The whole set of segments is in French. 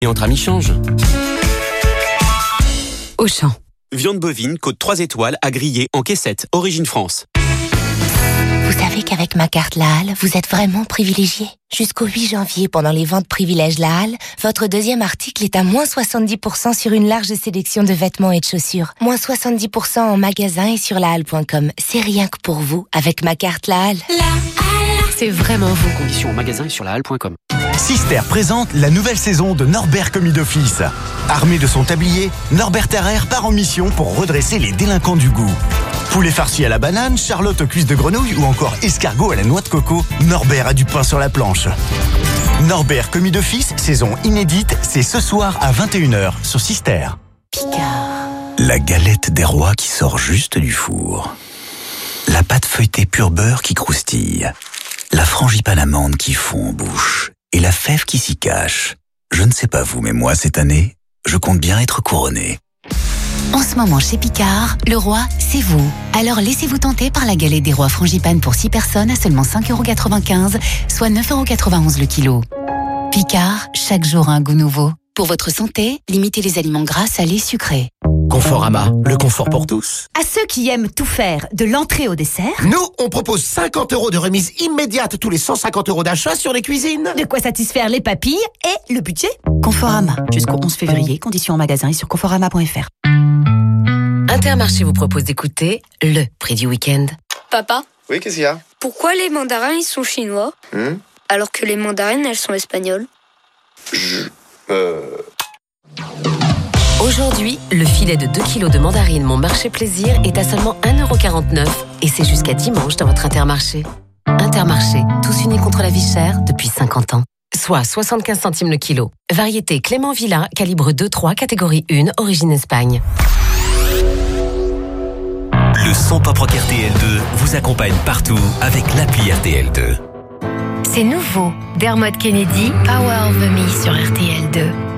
Et entre amis change. Auchan. Viande bovine, côte 3 étoiles, à griller, en caissette, origine France. Vous savez qu'avec ma carte La Halle, vous êtes vraiment privilégié. Jusqu'au 8 janvier, pendant les ventes privilèges La Halle, votre deuxième article est à moins 70% sur une large sélection de vêtements et de chaussures. Moins 70% en magasin et sur lahalle.com. C'est rien que pour vous, avec ma carte La Halle. La Halle. C'est vraiment vous. Conditions en magasin et sur lahalle.com. Sister présente la nouvelle saison de Norbert Commis d'Office. Armé de son tablier, Norbert Terrer part en mission pour redresser les délinquants du goût. Poulet farci à la banane, charlotte aux cuisses de grenouille ou encore escargot à la noix de coco, Norbert a du pain sur la planche. Norbert Commis d'Office, saison inédite, c'est ce soir à 21h sur Sister. Picard. La galette des rois qui sort juste du four. La pâte feuilletée pur beurre qui croustille. La frangipane amande qui fond en bouche et la fève qui s'y cache. Je ne sais pas vous, mais moi, cette année, je compte bien être couronné. En ce moment, chez Picard, le roi, c'est vous. Alors laissez-vous tenter par la galette des rois frangipane pour 6 personnes à seulement 5,95€, soit 9,91€ le kilo. Picard, chaque jour un goût nouveau. Pour votre santé, limitez les aliments gras, salés, sucrés. Conforama, le confort pour tous. À ceux qui aiment tout faire, de l'entrée au dessert. Nous, on propose 50 euros de remise immédiate tous les 150 euros d'achat sur les cuisines. De quoi satisfaire les papilles et le budget. Conforama, jusqu'au 11 février, conditions en magasin et sur conforama.fr. Intermarché vous propose d'écouter le prix du week-end. Papa Oui, qu'est-ce qu'il y a? Pourquoi les mandarins, ils sont chinois? Hmm? Alors que les mandarines, elles sont espagnoles Je... Euh... Aujourd'hui, le filet de 2 kg de mandarines Mon Marché Plaisir est à seulement 1,49€ et c'est jusqu'à dimanche dans votre Intermarché. Intermarché, tous unis contre la vie chère depuis 50 ans. Soit 75 centimes le kilo. Variété Clément Villa, calibre 2-3, catégorie 1, origine Espagne. Le son pop rock RTL2 vous accompagne partout avec l'appli RTL2. C'est nouveau. Dermot Kennedy, Power of Me sur RTL2.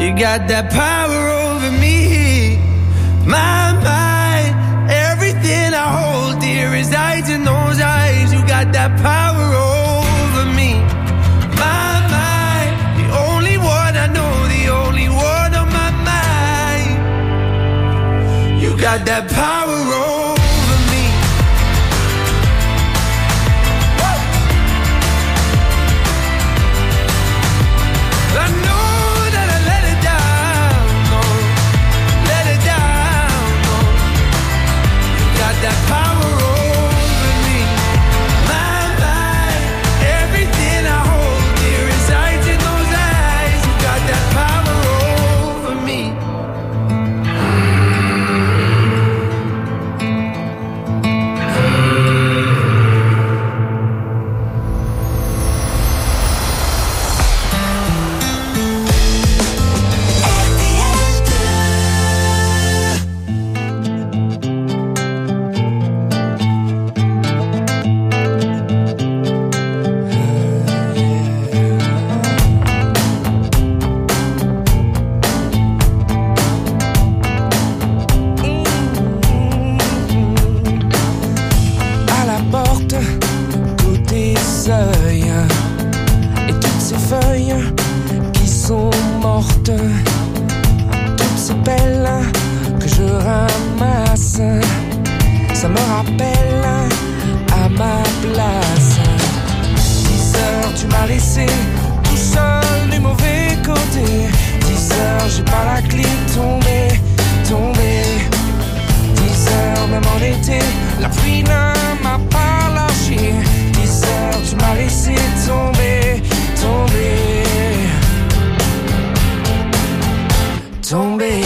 You got that power morte. Toutes ces que je ramasse, ça me rappelle à ma place. 10 heures, tu m'as laissé tout seul du mauvais côté. 10 heures, j'ai pas la clé tombée, tombée. 10 heures, même en été, la pluie ne m'a pas lâché. 10 heures, tu m'as laissé tomber. Tomber.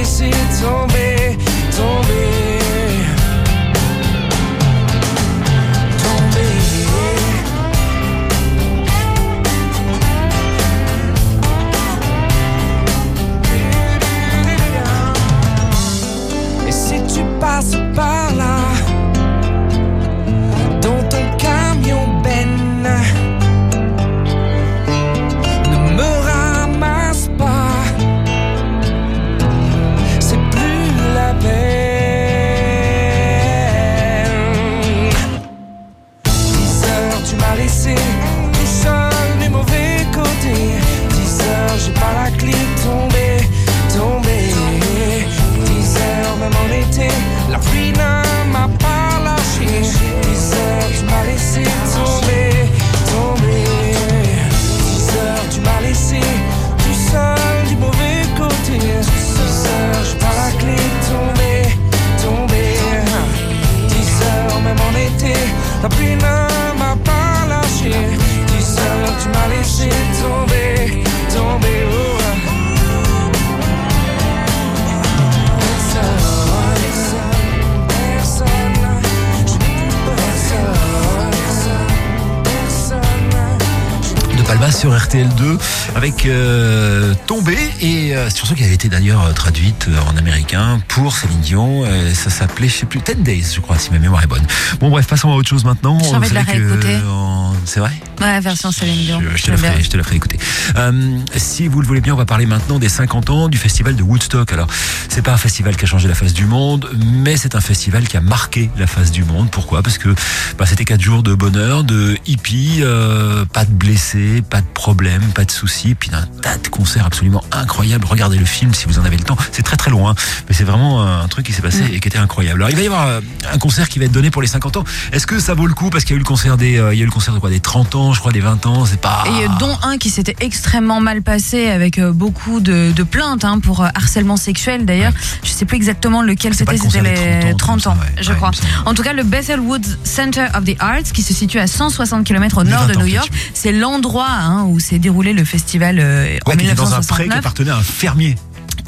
Heures, tu m'as sur RTL2 avec euh, Tombé et euh, sur ce qui avait été d'ailleurs euh, traduite euh, en américain pour Céline Dion. Euh, ça s'appelait, je sais plus, 10 Days, je crois, si ma mémoire est bonne. Bon, bref, passons à autre chose maintenant. J'ai envie de la réécouter. C'est vrai? Ouais, version Céline Dion. je, je te la ferai, je te la ferai écouter. Si vous le voulez bien, on va parler maintenant des 50 ans du festival de Woodstock. Alors, c'est pas un festival qui a changé la face du monde, mais c'est un festival qui a marqué la face du monde. Pourquoi? Parce que bah, c'était quatre jours de bonheur, de hippie, pas de blessés, pas de problèmes, pas de soucis, puis un tas de concerts absolument incroyables. Regardez le film si vous en avez le temps. C'est très très loin, mais c'est vraiment un truc qui s'est passé et qui était incroyable. Alors, il va y avoir euh, un concert qui va être donné pour les 50 ans. Est-ce que ça vaut le coup? Parce qu'il y a eu le concert des, euh, il y a eu le concert de quoi? Des 30 ans, je crois, des 20 ans. C'est pas. Et euh, dont un qui s'était extrêmement mal passé avec euh, beaucoup de, de plaintes hein, pour euh, harcèlement sexuel d'ailleurs. Je sais plus exactement lequel pas c'était, c'était les 30 ans, 30 ans, je crois. En tout cas, le Bethel Woods Center of the Arts, qui se situe à 160 km au nord 20 de New York, c'est l'endroit hein, où s'est déroulé le festival euh, en Ouais, dans un pré qui 1969. appartenait à un fermier.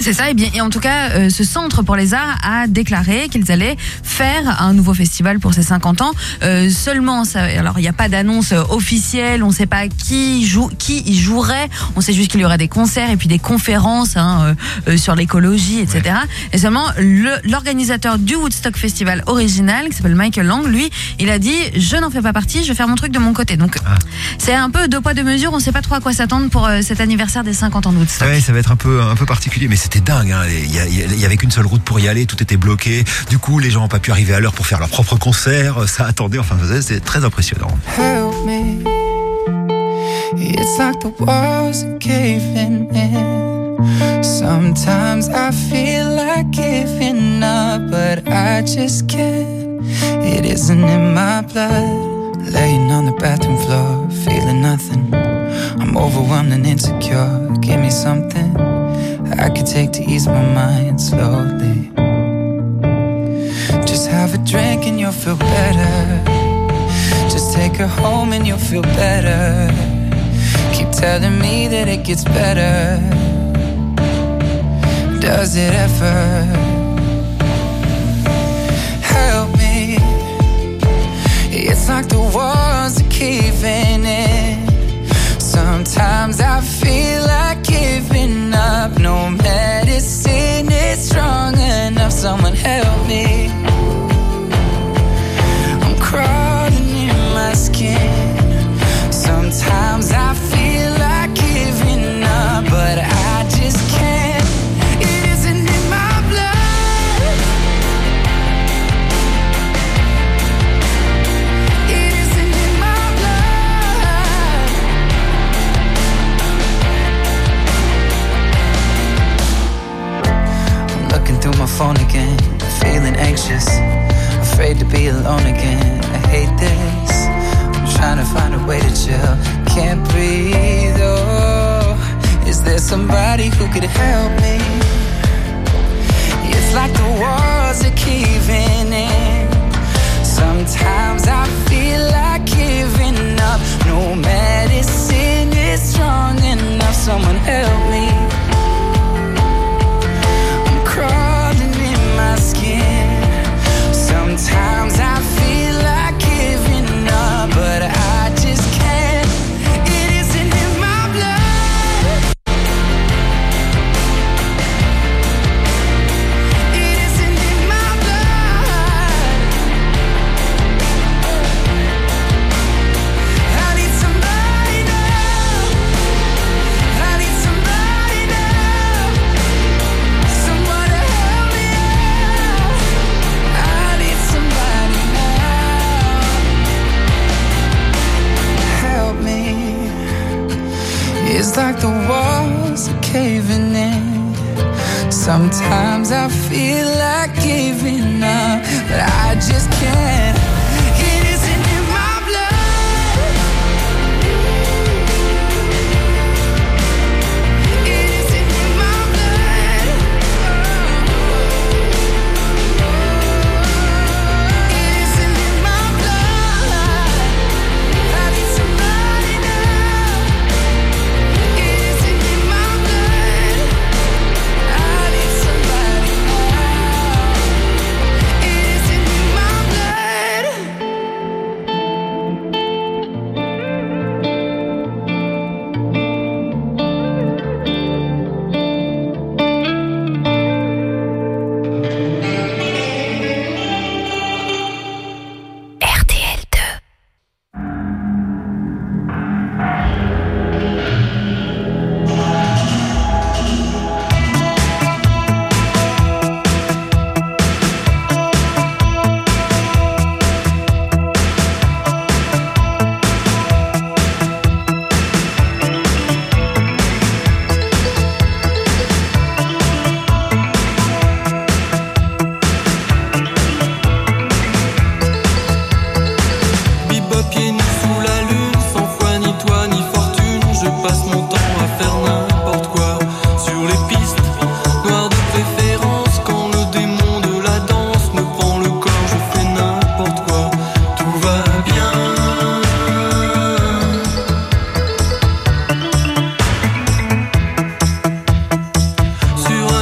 C'est ça, et bien, et en tout cas, euh, ce centre pour les arts a déclaré qu'ils allaient faire un nouveau festival pour ses 50 ans. Euh, seulement, ça, alors il n'y a pas d'annonce euh, officielle, on ne sait pas qui joue, qui y jouerait. On sait juste qu'il y aura des concerts et puis des conférences hein, euh, sur l'écologie, etc. Et seulement le- l'organisateur du Woodstock Festival original, qui s'appelle Michael Lang, lui, il a dit je n'en fais pas partie, je vais faire mon truc de mon côté. Donc c'est un peu deux poids deux mesures. On ne sait pas trop à quoi s'attendre pour cet anniversaire des 50 ans de Woodstock. Ouais, ça va être un peu un peu particulier, mais c'était dingue. hein. Il y, a- il y avait qu'une seule route pour y aller, tout était bloqué. Du coup, les gens n'ont pas pu arriver à l'heure pour faire leur propre concert. Ça attendait. Enfin, c'est très impressionnant. help me. It's like the walls are caving in. Sometimes I feel like giving up, but I just can't. It isn't in my blood. Laying on the bathroom floor, feeling nothing. I'm overwhelmed and insecure. Give me something I could take to ease my mind slowly. Just have a drink and you'll feel better. Just take her home and you'll feel better. Keep telling me that it gets better. Does it ever? Help me. It's like the walls are keeping in. Sometimes I feel like giving up. No medicine is strong enough. Someone help me. I'm crawling in my skin. Sometimes I like the walls are caving in. Sometimes I feel like giving up, but I just can't.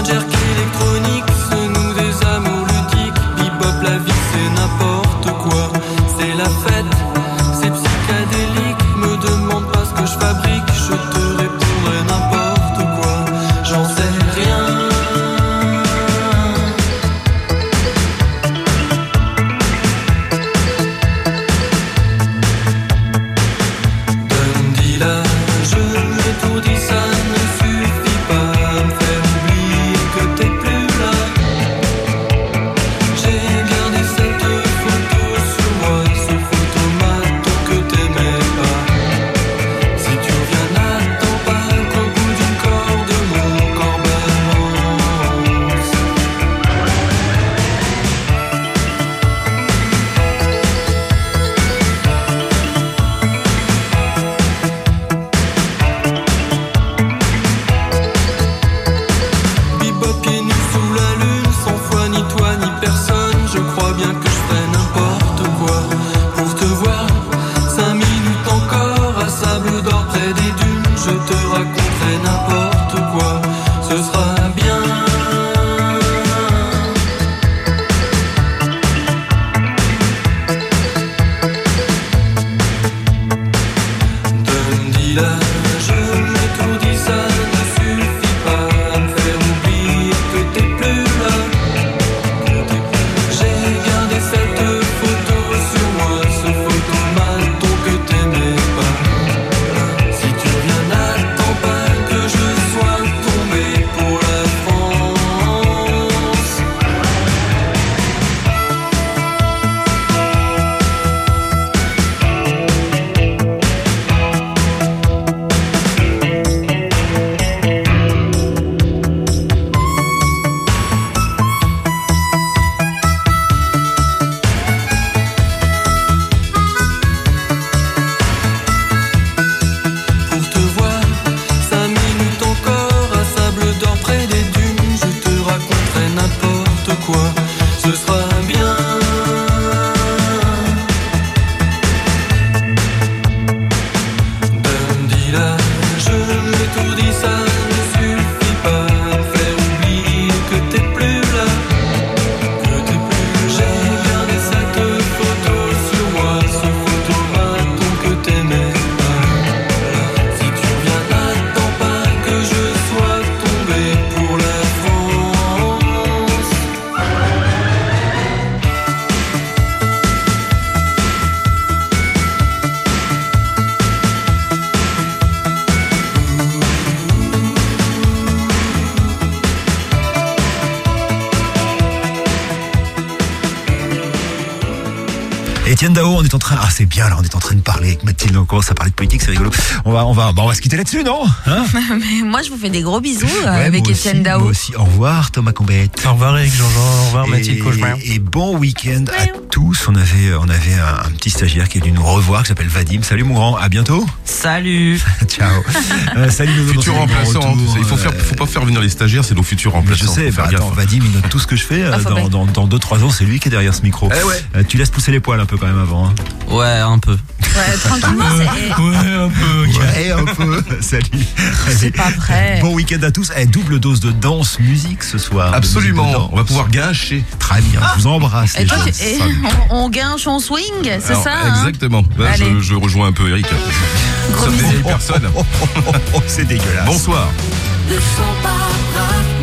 Sur Etienne Dao, on est en train. Ah, c'est bien là, on est en train de parler avec Mathilde. On commence à parler de politique, c'est rigolo. On va, on va, on va se quitter là-dessus, non hein Mais moi, je vous fais des gros bisous euh, Ouais, avec Étienne Dao. Moi aussi. Au revoir, Thomas Combette. Au revoir, Eric Jean-Jean. Au revoir, Mathilde Cauchemin. Et bon week-end à tous. On avait, on avait un, un petit stagiaire qui est venu nous revoir, qui s'appelle Vadim. Salut mon grand, à bientôt. Salut. Ciao. Euh, salut Nono, Futur remplaçant. Il faut, faire, euh, faut pas faire venir les stagiaires, c'est nos futurs remplaçants. je sais, faut faire bah, attends, Vadim, il note tout ce que je fais. Ah, dans, bien. dans, dans deux, trois ans, c'est lui qui est derrière ce micro. Eh ouais. Euh, tu laisses pousser les poils un peu quand même avant. Hein. Ouais, un peu. Ouais, tranquillement, c'est. Ouais, un peu. Ouais, un peu. Salut. C'est pas vrai. Bon week-end à tous. Eh, double dose de danse, musique ce soir. Absolument. On va pouvoir gâcher. Très bien. Je vous embrasse. Et les toi, gens. tu- et on, on guinche, on swing, c'est ça hein Exactement. Là, je, je rejoins un peu Eric. Gros Ça personne. Oh, c'est dégueulasse. Bonsoir. Pop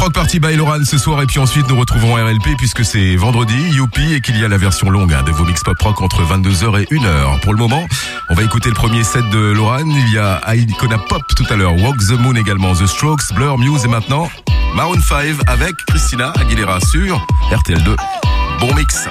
Rock Party by Loran ce soir et puis ensuite nous retrouverons RLP puisque c'est vendredi, youpi, et qu'il y a la version longue hein, de vos mix Pop Rock entre 22h et 1h. Pour le moment, on va écouter le premier set de Loran. Il y a Icona Pop tout à l'heure, Walk the Moon également, The Strokes, Blur, Muse et maintenant Maroon 5 avec Christina Aguilera sur RTL2. Bon mix.